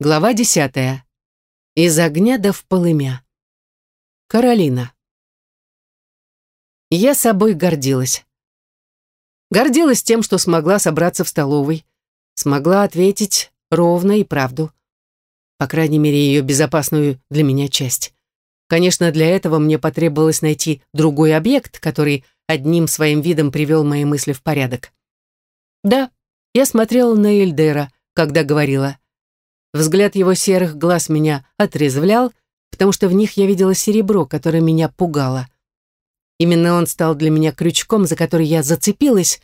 Глава десятая. Из огня до полымя. Каролина. Я собой гордилась. Гордилась тем, что смогла собраться в столовой, смогла ответить ровно и правду. По крайней мере, ее безопасную для меня часть. Конечно, для этого мне потребовалось найти другой объект, который одним своим видом привел мои мысли в порядок. Да, я смотрела на Эльдера, когда говорила — Взгляд его серых глаз меня отрезвлял, потому что в них я видела серебро, которое меня пугало. Именно он стал для меня крючком, за который я зацепилась,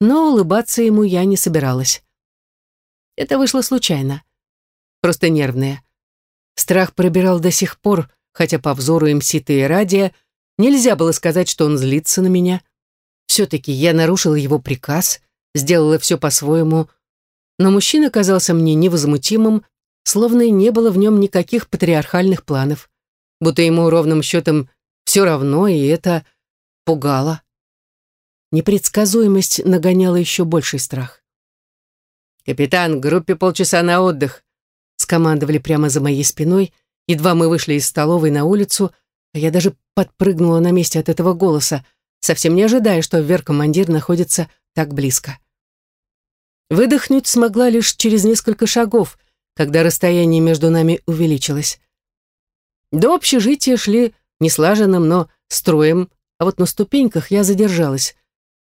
но улыбаться ему я не собиралась. Это вышло случайно. Просто нервное. Страх пробирал до сих пор, хотя по взору МСита и Радия нельзя было сказать, что он злится на меня. Все-таки я нарушила его приказ, сделала все по-своему, но мужчина казался мне невозмутимым, словно и не было в нем никаких патриархальных планов, будто ему ровным счетом все равно, и это пугало. Непредсказуемость нагоняла еще больший страх. «Капитан, группе полчаса на отдых», скомандовали прямо за моей спиной, едва мы вышли из столовой на улицу, а я даже подпрыгнула на месте от этого голоса, совсем не ожидая, что вер-командир находится так близко. Выдохнуть смогла лишь через несколько шагов — когда расстояние между нами увеличилось. До общежития шли не слаженным, но строем, а вот на ступеньках я задержалась.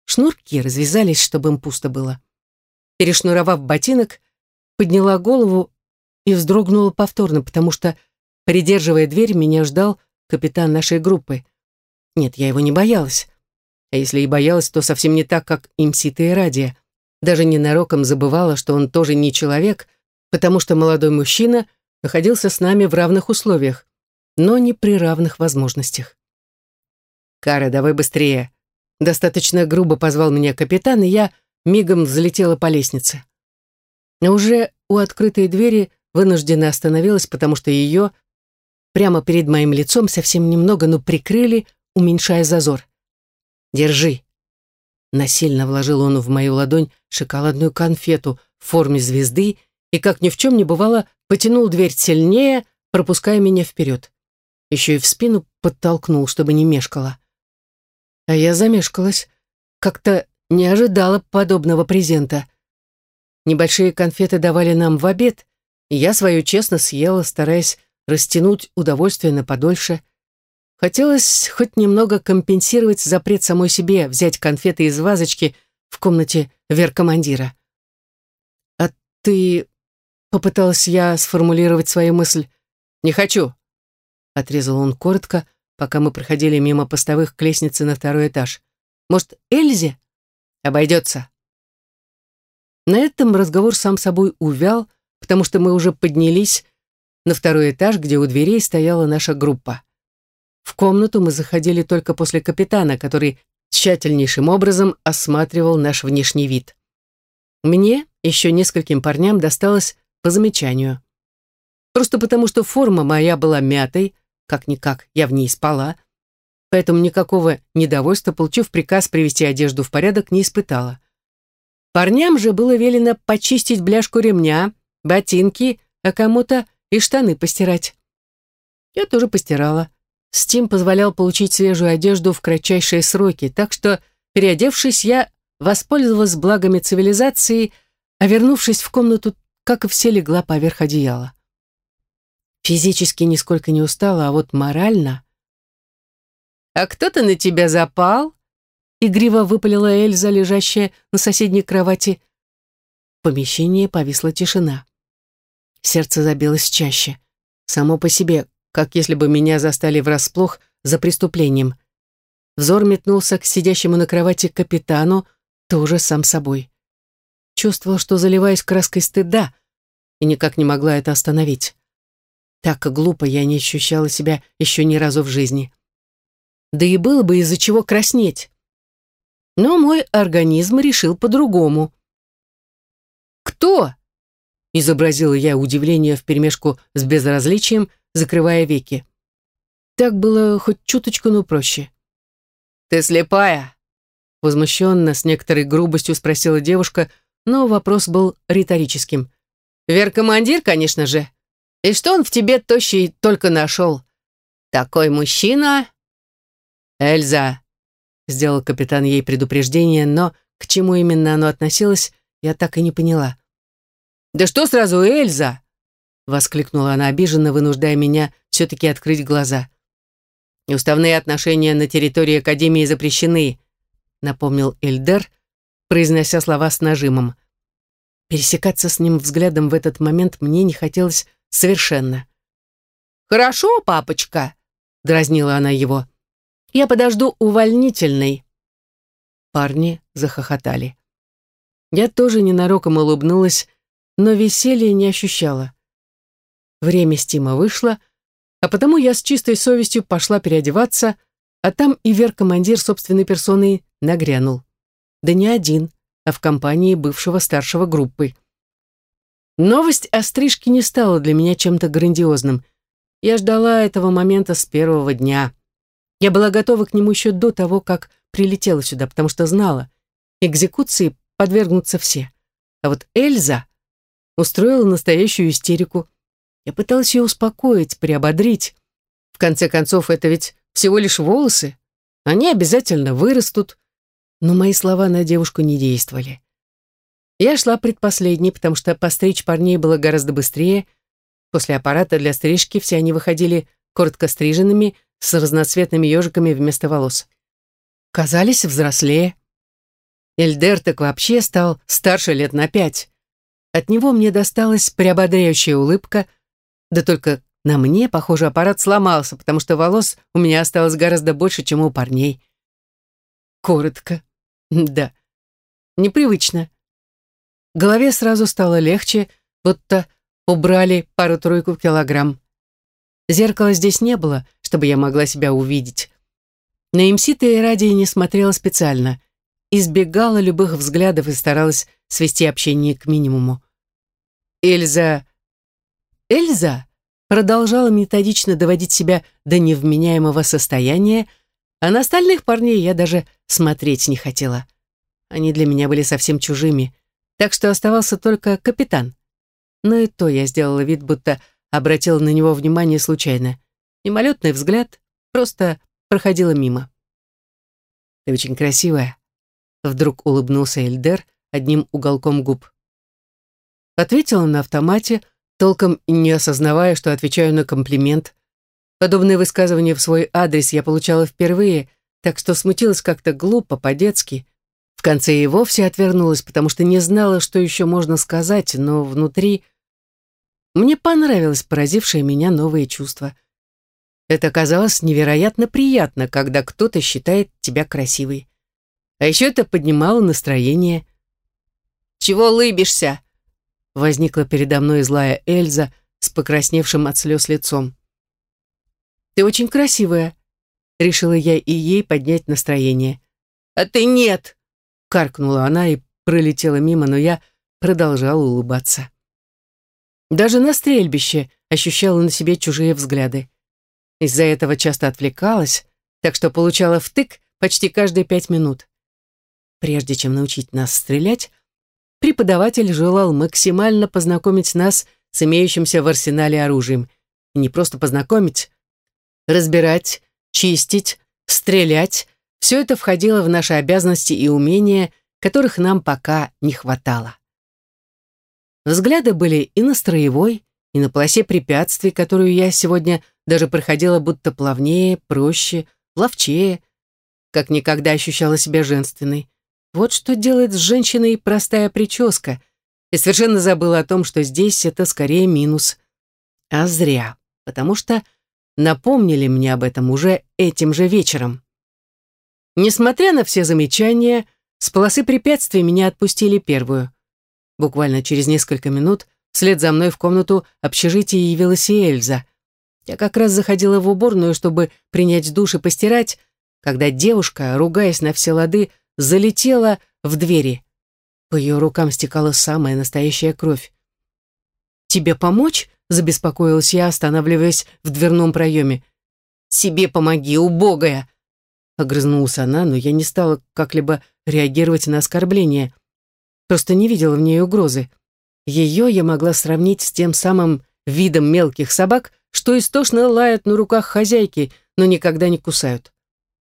Шнурки развязались, чтобы им пусто было. Перешнуровав ботинок, подняла голову и вздрогнула повторно, потому что, придерживая дверь, меня ждал капитан нашей группы. Нет, я его не боялась. А если и боялась, то совсем не так, как имсита и радия. Даже ненароком забывала, что он тоже не человек — потому что молодой мужчина находился с нами в равных условиях, но не при равных возможностях. «Кара, давай быстрее!» Достаточно грубо позвал меня капитан, и я мигом взлетела по лестнице. Но уже у открытой двери вынуждена остановилась, потому что ее прямо перед моим лицом совсем немного, но прикрыли, уменьшая зазор. «Держи!» Насильно вложил он в мою ладонь шоколадную конфету в форме звезды и, как ни в чем не бывало, потянул дверь сильнее, пропуская меня вперед. Еще и в спину подтолкнул, чтобы не мешкала. А я замешкалась. Как-то не ожидала подобного презента. Небольшие конфеты давали нам в обед, и я свою честно съела, стараясь растянуть удовольствие на подольше. Хотелось хоть немного компенсировать запрет самой себе взять конфеты из вазочки в комнате веркомандира. «А ты Попыталась я сформулировать свою мысль. «Не хочу», — отрезал он коротко, пока мы проходили мимо постовых к лестнице на второй этаж. «Может, Эльзе?» «Обойдется». На этом разговор сам собой увял, потому что мы уже поднялись на второй этаж, где у дверей стояла наша группа. В комнату мы заходили только после капитана, который тщательнейшим образом осматривал наш внешний вид. Мне, еще нескольким парням, досталось по замечанию. Просто потому, что форма моя была мятой, как-никак, я в ней спала, поэтому никакого недовольства, получив приказ привести одежду в порядок, не испытала. Парням же было велено почистить бляшку ремня, ботинки, а кому-то и штаны постирать. Я тоже постирала. Стим позволял получить свежую одежду в кратчайшие сроки, так что, переодевшись, я воспользовалась благами цивилизации, а вернувшись в комнату, как и все, легла поверх одеяла. Физически нисколько не устала, а вот морально... «А кто-то на тебя запал?» Игриво выпалила Эльза, лежащая на соседней кровати. В помещении повисла тишина. Сердце забилось чаще. Само по себе, как если бы меня застали врасплох за преступлением. Взор метнулся к сидящему на кровати капитану, тоже сам собой. Чувствовал, что заливаюсь краской стыда, и никак не могла это остановить. Так глупо я не ощущала себя еще ни разу в жизни. Да и было бы из-за чего краснеть. Но мой организм решил по-другому. «Кто?» — изобразила я удивление вперемешку с безразличием, закрывая веки. Так было хоть чуточку, но проще. «Ты слепая?» Возмущенно, с некоторой грубостью спросила девушка, но вопрос был риторическим. Вер-командир, конечно же. И что он в тебе тощий только нашел? Такой мужчина...» «Эльза», — сделал капитан ей предупреждение, но к чему именно оно относилось, я так и не поняла. «Да что сразу Эльза?» — воскликнула она обиженно, вынуждая меня все-таки открыть глаза. «Неуставные отношения на территории Академии запрещены», — напомнил Эльдер, произнося слова с нажимом. Пересекаться с ним взглядом в этот момент мне не хотелось совершенно. «Хорошо, папочка», — дразнила она его. «Я подожду увольнительной». Парни захохотали. Я тоже ненароком улыбнулась, но веселья не ощущала. Время стима вышло, а потому я с чистой совестью пошла переодеваться, а там и Вер-командир собственной персоной нагрянул. Да не один, а в компании бывшего старшего группы. Новость о стрижке не стала для меня чем-то грандиозным. Я ждала этого момента с первого дня. Я была готова к нему еще до того, как прилетела сюда, потому что знала, экзекуции подвергнутся все. А вот Эльза устроила настоящую истерику. Я пыталась ее успокоить, приободрить. В конце концов, это ведь всего лишь волосы. Они обязательно вырастут. Но мои слова на девушку не действовали. Я шла предпоследней, потому что постричь парней было гораздо быстрее. После аппарата для стрижки все они выходили коротко стриженными, с разноцветными ежиками вместо волос. Казались взрослее. Эльдер так вообще стал старше лет на пять. От него мне досталась приободряющая улыбка, да только на мне, похоже, аппарат сломался, потому что волос у меня осталось гораздо больше, чем у парней. Коротко. Да. Непривычно. Голове сразу стало легче, будто убрали пару-тройку килограмм. Зеркала здесь не было, чтобы я могла себя увидеть. На МС-то и ради не смотрела специально избегала любых взглядов и старалась свести общение к минимуму. Эльза... Эльза продолжала методично доводить себя до невменяемого состояния, а на остальных парней я даже смотреть не хотела. Они для меня были совсем чужими, так что оставался только капитан. Но и то я сделала вид, будто обратила на него внимание случайно. Мимолетный взгляд просто проходила мимо. «Ты очень красивая», Вдруг улыбнулся Эльдер одним уголком губ. Ответила на автомате, толком не осознавая, что отвечаю на комплимент. Подобные высказывания в свой адрес я получала впервые, так что смутилась как-то глупо, по-детски. В конце и вовсе отвернулась, потому что не знала, что еще можно сказать, но внутри... Мне понравилось поразившее меня новое чувство. Это оказалось невероятно приятно, когда кто-то считает тебя красивой. А еще это поднимало настроение. «Чего лыбишься?» Возникла передо мной злая Эльза с покрасневшим от слез лицом. «Ты очень красивая», — решила я и ей поднять настроение. «А ты нет!» — каркнула она и пролетела мимо, но я продолжала улыбаться. Даже на стрельбище ощущала на себе чужие взгляды. Из-за этого часто отвлекалась, так что получала втык почти каждые пять минут. Прежде чем научить нас стрелять, преподаватель желал максимально познакомить нас с имеющимся в арсенале оружием. И не просто познакомить, разбирать, чистить, стрелять — все это входило в наши обязанности и умения, которых нам пока не хватало. Взгляды были и на строевой, и на полосе препятствий, которую я сегодня даже проходила будто плавнее, проще, ловчее, как никогда ощущала себя женственной. Вот что делает с женщиной простая прическа. И совершенно забыла о том, что здесь это скорее минус. А зря, потому что напомнили мне об этом уже этим же вечером. Несмотря на все замечания, с полосы препятствий меня отпустили первую. Буквально через несколько минут вслед за мной в комнату общежития явилась и Эльза. Я как раз заходила в уборную, чтобы принять душ и постирать, когда девушка, ругаясь на все лады, залетела в двери. По ее рукам стекала самая настоящая кровь. «Тебе помочь?» — забеспокоилась я, останавливаясь в дверном проеме. «Себе помоги, убогая!» Огрызнулась она, но я не стала как-либо реагировать на оскорбление. Просто не видела в ней угрозы. Ее я могла сравнить с тем самым видом мелких собак, что истошно лают на руках хозяйки, но никогда не кусают.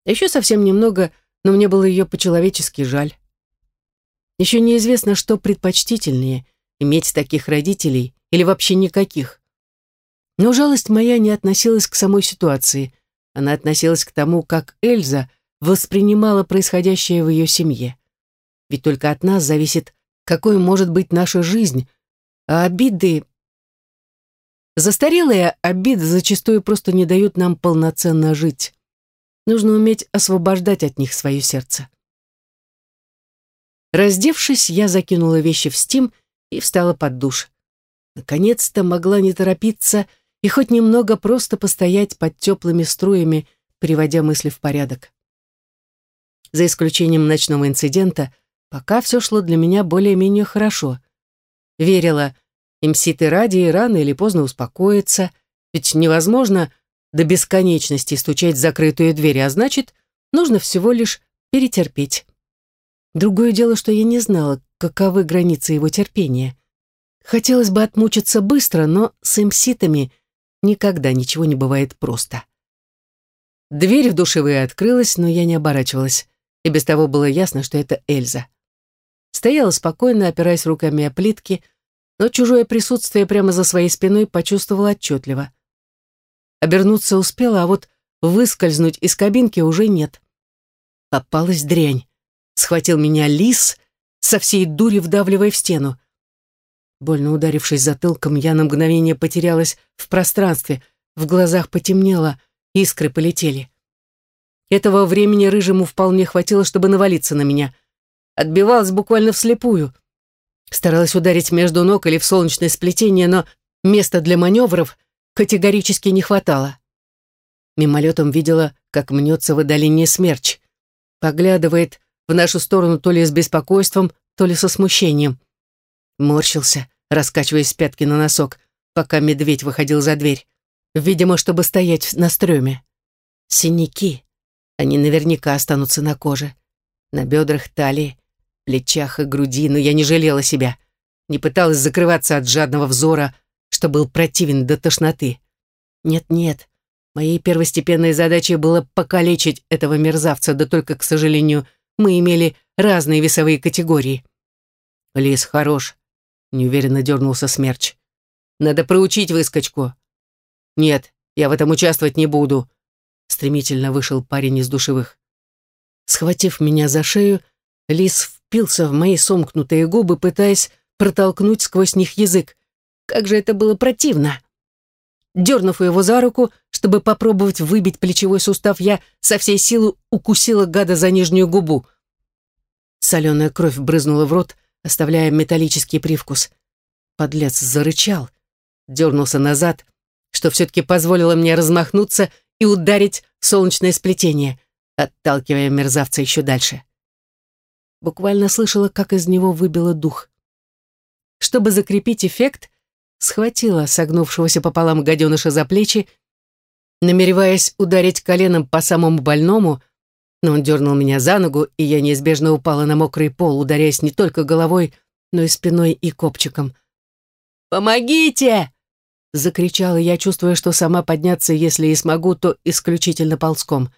Еще совсем немного, но мне было ее по-человечески жаль. Еще неизвестно, что предпочтительнее — иметь таких родителей или вообще никаких. Но жалость моя не относилась к самой ситуации. Она относилась к тому, как Эльза воспринимала происходящее в ее семье. Ведь только от нас зависит, какой может быть наша жизнь, а обиды... Застарелые обиды зачастую просто не дают нам полноценно жить. Нужно уметь освобождать от них свое сердце. Раздевшись, я закинула вещи в стим и встала под душ. Наконец-то могла не торопиться и хоть немного просто постоять под теплыми струями, приводя мысли в порядок. За исключением ночного инцидента, пока все шло для меня более-менее хорошо. Верила, имситы ради и рано или поздно успокоятся, ведь невозможно до бесконечности стучать в закрытую дверь, а значит, нужно всего лишь перетерпеть. Другое дело, что я не знала, каковы границы его терпения. Хотелось бы отмучиться быстро, но с имситами никогда ничего не бывает просто. Дверь в душевые открылась, но я не оборачивалась, и без того было ясно, что это Эльза. Стояла спокойно, опираясь руками о плитки, но чужое присутствие прямо за своей спиной почувствовала отчетливо. Обернуться успела, а вот выскользнуть из кабинки уже нет. Попалась дрянь. Схватил меня лис, со всей дури вдавливая в стену. Больно ударившись затылком, я на мгновение потерялась в пространстве, в глазах потемнело, искры полетели. Этого времени рыжему вполне хватило, чтобы навалиться на меня. Отбивалась буквально вслепую. Старалась ударить между ног или в солнечное сплетение, но места для маневров категорически не хватало. Мимолетом видела, как мнется в отдалении смерч. Поглядывает в нашу сторону то ли с беспокойством, то ли со смущением. Морщился, раскачиваясь с пятки на носок, пока медведь выходил за дверь. Видимо, чтобы стоять на стреме. Синяки. Они наверняка останутся на коже. На бедрах, талии, плечах и груди, но я не жалела себя. Не пыталась закрываться от жадного взора, что был противен до тошноты. Нет-нет, моей первостепенной задачей было покалечить этого мерзавца, да только, к сожалению, мы имели разные весовые категории. Лис хорош, неуверенно дернулся смерч. Надо проучить выскочку. Нет, я в этом участвовать не буду. Стремительно вышел парень из душевых. Схватив меня за шею, лис впился в мои сомкнутые губы, пытаясь протолкнуть сквозь них язык. Как же это было противно! Дернув его за руку, чтобы попробовать выбить плечевой сустав, я со всей силы укусила гада за нижнюю губу. Соленая кровь брызнула в рот, оставляя металлический привкус. Подлец зарычал, дернулся назад, что все-таки позволило мне размахнуться и ударить солнечное сплетение, отталкивая мерзавца еще дальше. Буквально слышала, как из него выбило дух. Чтобы закрепить эффект, схватила согнувшегося пополам гаденыша за плечи, намереваясь ударить коленом по самому больному, но он дернул меня за ногу, и я неизбежно упала на мокрый пол, ударяясь не только головой, но и спиной и копчиком. «Помогите!» — закричала я, чувствуя, что сама подняться, если и смогу, то исключительно ползком.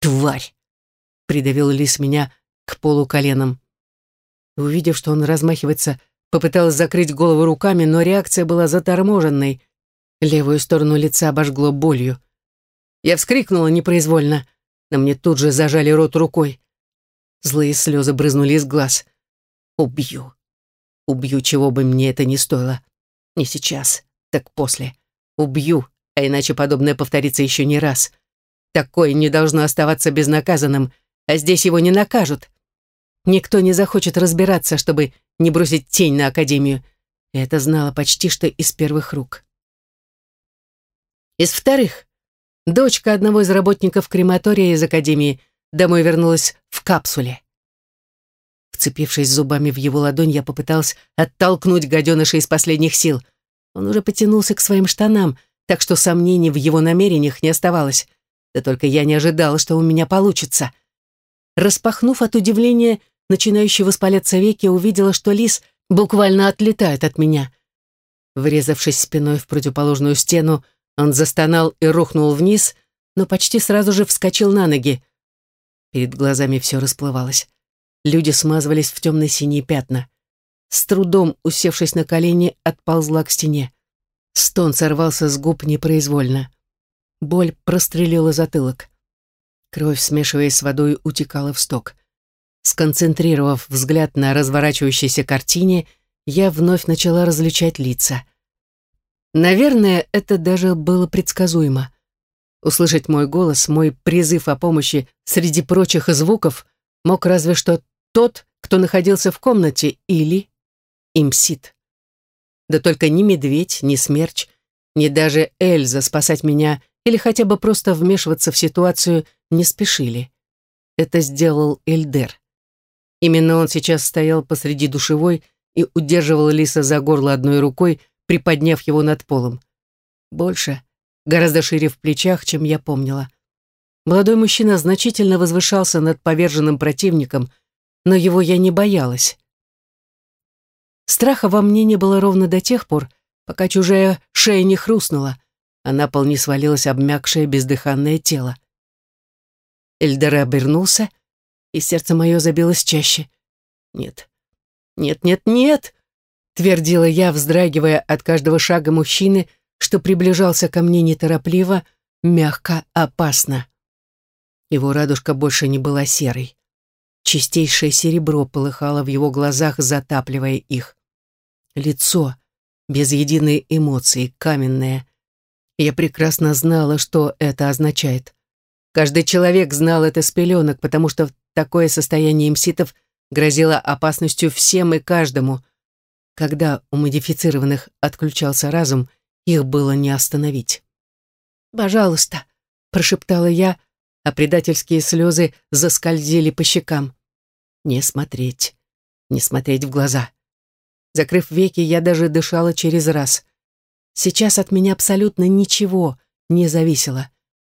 «Тварь!» — придавил лис меня к полу коленом. Увидев, что он размахивается Попыталась закрыть голову руками, но реакция была заторможенной. Левую сторону лица обожгло болью. Я вскрикнула непроизвольно, но мне тут же зажали рот рукой. Злые слезы брызнули из глаз. Убью. Убью, чего бы мне это ни стоило. Не сейчас, так после. Убью, а иначе подобное повторится еще не раз. Такое не должно оставаться безнаказанным, а здесь его не накажут. Никто не захочет разбираться, чтобы не бросить тень на Академию. Это знала почти что из первых рук. Из вторых, дочка одного из работников крематория из Академии домой вернулась в капсуле. Вцепившись зубами в его ладонь, я попыталась оттолкнуть гаденыша из последних сил. Он уже потянулся к своим штанам, так что сомнений в его намерениях не оставалось. Да только я не ожидала, что у меня получится. Распахнув от удивления начинающей воспаляться веки, увидела, что лис буквально отлетает от меня. Врезавшись спиной в противоположную стену, он застонал и рухнул вниз, но почти сразу же вскочил на ноги. Перед глазами все расплывалось. Люди смазывались в темно-синие пятна. С трудом, усевшись на колени, отползла к стене. Стон сорвался с губ непроизвольно. Боль прострелила затылок. Кровь, смешиваясь с водой, утекала в сток. Сконцентрировав взгляд на разворачивающейся картине, я вновь начала различать лица. Наверное, это даже было предсказуемо. Услышать мой голос, мой призыв о помощи среди прочих звуков мог разве что тот, кто находился в комнате, или имсит. Да только ни медведь, ни смерч, ни даже Эльза спасать меня или хотя бы просто вмешиваться в ситуацию не спешили. Это сделал Эльдер. Именно он сейчас стоял посреди душевой и удерживал Лиса за горло одной рукой, приподняв его над полом. Больше, гораздо шире в плечах, чем я помнила. Молодой мужчина значительно возвышался над поверженным противником, но его я не боялась. Страха во мне не было ровно до тех пор, пока чужая шея не хрустнула, а на пол не свалилось обмякшее бездыханное тело. Эльдер обернулся, и сердце мое забилось чаще. «Нет, нет, нет, нет!» — твердила я, вздрагивая от каждого шага мужчины, что приближался ко мне неторопливо, мягко, опасно. Его радужка больше не была серой. Чистейшее серебро полыхало в его глазах, затапливая их. Лицо, без единой эмоции, каменное. Я прекрасно знала, что это означает. Каждый человек знал это с пеленок, потому что такое состояние имситов грозило опасностью всем и каждому. Когда у модифицированных отключался разум, их было не остановить. «Пожалуйста», — прошептала я, а предательские слезы заскользили по щекам. «Не смотреть, не смотреть в глаза». Закрыв веки, я даже дышала через раз. Сейчас от меня абсолютно ничего не зависело.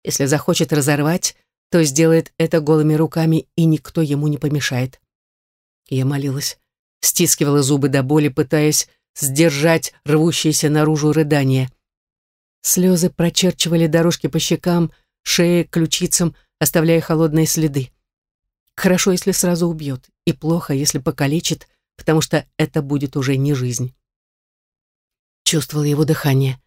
Если захочет разорвать, то сделает это голыми руками, и никто ему не помешает. Я молилась, стискивала зубы до боли, пытаясь сдержать рвущееся наружу рыдание. Слезы прочерчивали дорожки по щекам, шее, ключицам, оставляя холодные следы. Хорошо, если сразу убьет, и плохо, если покалечит, потому что это будет уже не жизнь. Чувствовал его дыхание.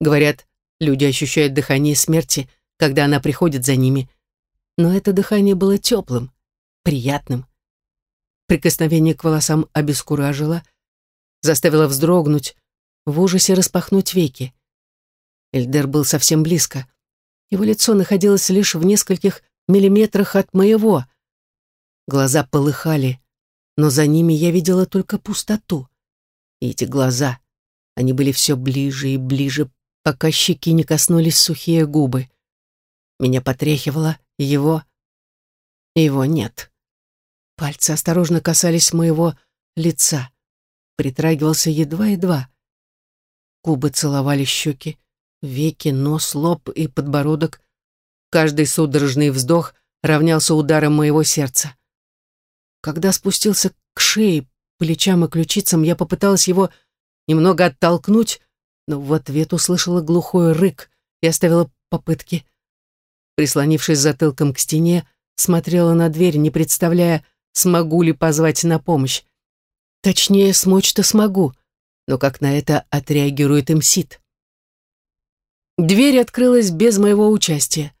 Говорят, люди ощущают дыхание смерти, когда она приходит за ними. Но это дыхание было теплым, приятным. Прикосновение к волосам обескуражило, заставило вздрогнуть, в ужасе распахнуть веки. Эльдер был совсем близко. Его лицо находилось лишь в нескольких миллиметрах от моего. Глаза полыхали, но за ними я видела только пустоту. И эти глаза, они были все ближе и ближе, пока щеки не коснулись сухие губы. Меня потряхивало, его... Его нет. Пальцы осторожно касались моего лица. Притрагивался едва-едва. Губы целовали щеки, веки, нос, лоб и подбородок. Каждый судорожный вздох равнялся ударом моего сердца. Когда спустился к шее, плечам и ключицам, я попыталась его немного оттолкнуть, но в ответ услышала глухой рык и оставила попытки. Прислонившись затылком к стене, смотрела на дверь, не представляя, смогу ли позвать на помощь. Точнее, смочь-то смогу, но как на это отреагирует имсит? Дверь открылась без моего участия.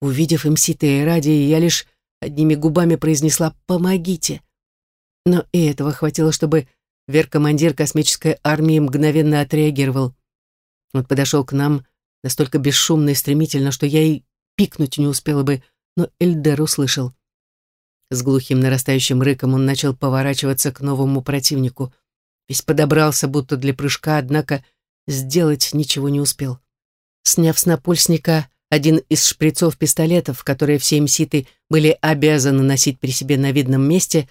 Увидев имсита и ради, я лишь одними губами произнесла «помогите». Но и этого хватило, чтобы веркомандир космической армии мгновенно отреагировал. Он подошел к нам настолько бесшумно и стремительно, что я и пикнуть не успела бы, но Эльдер услышал. С глухим нарастающим рыком он начал поворачиваться к новому противнику. Весь подобрался, будто для прыжка, однако сделать ничего не успел. Сняв с напульсника один из шприцов пистолетов, которые все мситы были обязаны носить при себе на видном месте,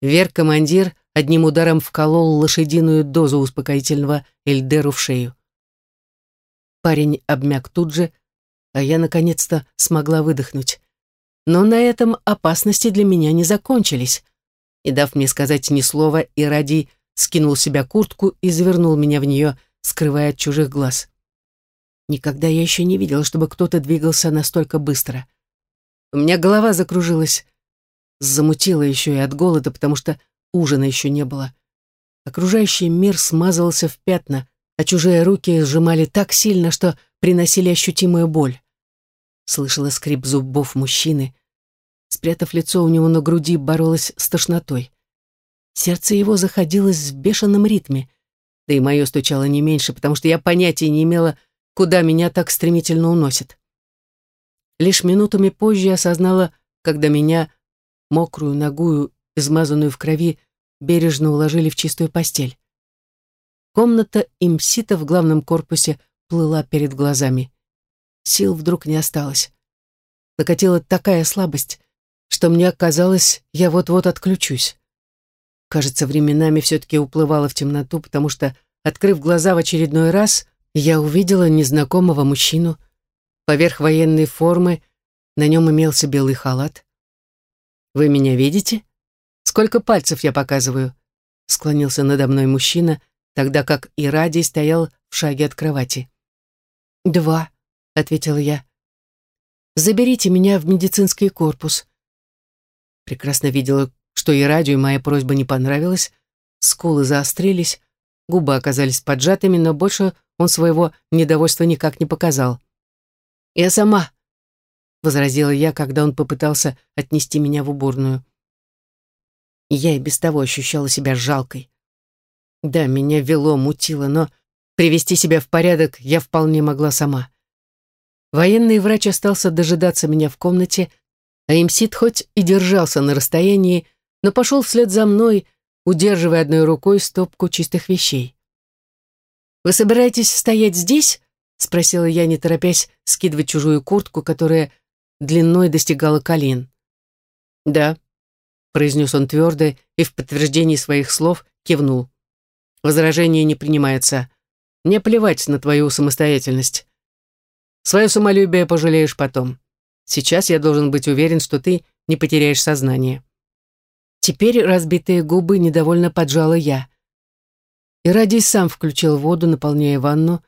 Вер-командир одним ударом вколол лошадиную дозу успокоительного Эльдеру в шею. Парень обмяк тут же, а я наконец-то смогла выдохнуть. Но на этом опасности для меня не закончились. Не дав мне сказать ни слова, Иради скинул с себя куртку и завернул меня в нее, скрывая от чужих глаз. Никогда я еще не видела, чтобы кто-то двигался настолько быстро. У меня голова закружилась, замутила еще и от голода, потому что ужина еще не было. Окружающий мир смазывался в пятна, а чужие руки сжимали так сильно, что приносили ощутимую боль. Слышала скрип зубов мужчины. Спрятав лицо у него на груди, боролась с тошнотой. Сердце его заходилось в бешеном ритме, да и мое стучало не меньше, потому что я понятия не имела, куда меня так стремительно уносит. Лишь минутами позже осознала, когда меня, мокрую, ногую, измазанную в крови, бережно уложили в чистую постель. Комната имсита в главном корпусе плыла перед глазами. Сил вдруг не осталось. Накатила такая слабость, что мне казалось, я вот-вот отключусь. Кажется, временами все-таки уплывала в темноту, потому что, открыв глаза в очередной раз, я увидела незнакомого мужчину. Поверх военной формы на нем имелся белый халат. «Вы меня видите? Сколько пальцев я показываю?» Склонился надо мной мужчина, тогда как и Радий стоял в шаге от кровати. «Два», — ответила я. «Заберите меня в медицинский корпус». Прекрасно видела, что и радио моя просьба не понравилась, скулы заострились, губы оказались поджатыми, но больше он своего недовольства никак не показал. «Я сама», — возразила я, когда он попытался отнести меня в уборную. Я и без того ощущала себя жалкой. Да, меня вело, мутило, но привести себя в порядок я вполне могла сама. Военный врач остался дожидаться меня в комнате, а имсит хоть и держался на расстоянии, но пошел вслед за мной, удерживая одной рукой стопку чистых вещей. «Вы собираетесь стоять здесь?» — спросила я, не торопясь скидывать чужую куртку, которая длиной достигала колен. «Да», — произнес он твердо и в подтверждении своих слов кивнул. Возражения не принимаются. Мне плевать на твою самостоятельность. Свое самолюбие пожалеешь потом. Сейчас я должен быть уверен, что ты не потеряешь сознание. Теперь разбитые губы недовольно поджала я. И Ради сам включил воду, наполняя ванну.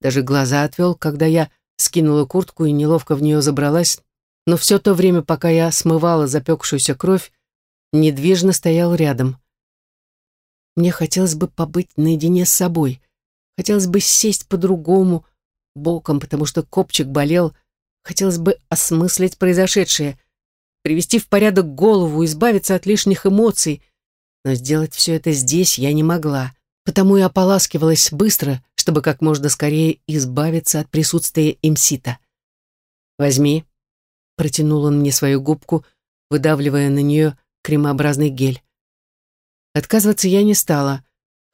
Даже глаза отвел, когда я скинула куртку и неловко в нее забралась, но все то время, пока я смывала запекшуюся кровь, недвижно стоял рядом. Мне хотелось бы побыть наедине с собой. Хотелось бы сесть по-другому, боком, потому что копчик болел. Хотелось бы осмыслить произошедшее, привести в порядок голову, избавиться от лишних эмоций. Но сделать все это здесь я не могла, потому и ополаскивалась быстро, чтобы как можно скорее избавиться от присутствия имсита. «Возьми», — протянул он мне свою губку, выдавливая на нее кремообразный гель. Отказываться я не стала,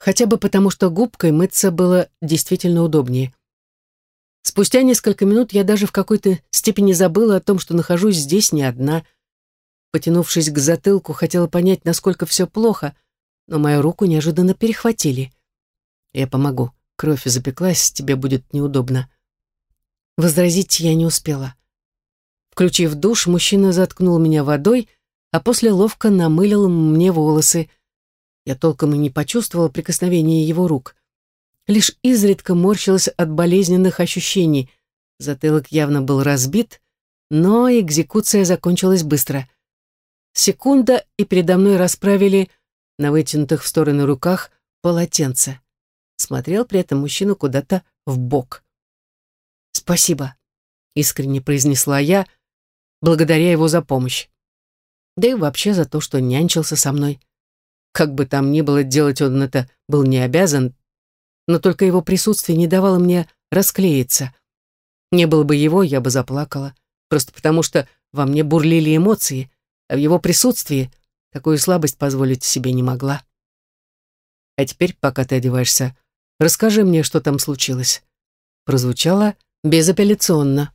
хотя бы потому, что губкой мыться было действительно удобнее. Спустя несколько минут я даже в какой-то степени забыла о том, что нахожусь здесь не одна. Потянувшись к затылку, хотела понять, насколько все плохо, но мою руку неожиданно перехватили. «Я помогу. Кровь запеклась, тебе будет неудобно». Возразить я не успела. Включив душ, мужчина заткнул меня водой, а после ловко намылил мне волосы, я толком и не почувствовала прикосновения его рук. Лишь изредка морщилась от болезненных ощущений. Затылок явно был разбит, но экзекуция закончилась быстро. Секунда, и передо мной расправили на вытянутых в стороны руках полотенце. Смотрел при этом мужчину куда-то в бок. «Спасибо», — искренне произнесла я, благодаря его за помощь. Да и вообще за то, что нянчился со мной. Как бы там ни было, делать он это был не обязан, но только его присутствие не давало мне расклеиться. Не было бы его, я бы заплакала, просто потому что во мне бурлили эмоции, а в его присутствии такую слабость позволить себе не могла. А теперь, пока ты одеваешься, расскажи мне, что там случилось. Прозвучало безапелляционно.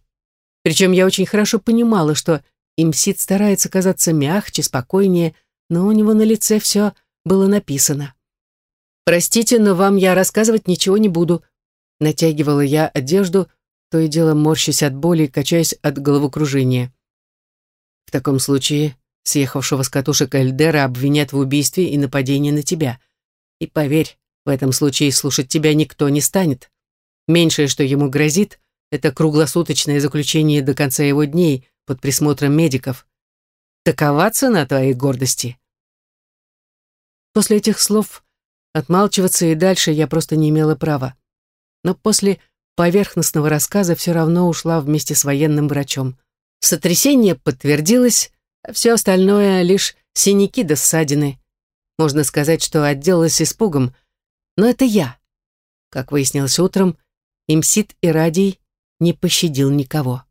Причем я очень хорошо понимала, что имсит старается казаться мягче, спокойнее, но у него на лице все было написано. «Простите, но вам я рассказывать ничего не буду», натягивала я одежду, то и дело морщась от боли и качаясь от головокружения. «В таком случае съехавшего с катушек Эльдера обвинят в убийстве и нападении на тебя. И поверь, в этом случае слушать тебя никто не станет. Меньшее, что ему грозит, это круглосуточное заключение до конца его дней под присмотром медиков. Такова цена твоей гордости. После этих слов отмалчиваться и дальше я просто не имела права. Но после поверхностного рассказа все равно ушла вместе с военным врачом. Сотрясение подтвердилось, а все остальное лишь синяки да ссадины. Можно сказать, что отделалась испугом, но это я. Как выяснилось утром, имсит и радий не пощадил никого.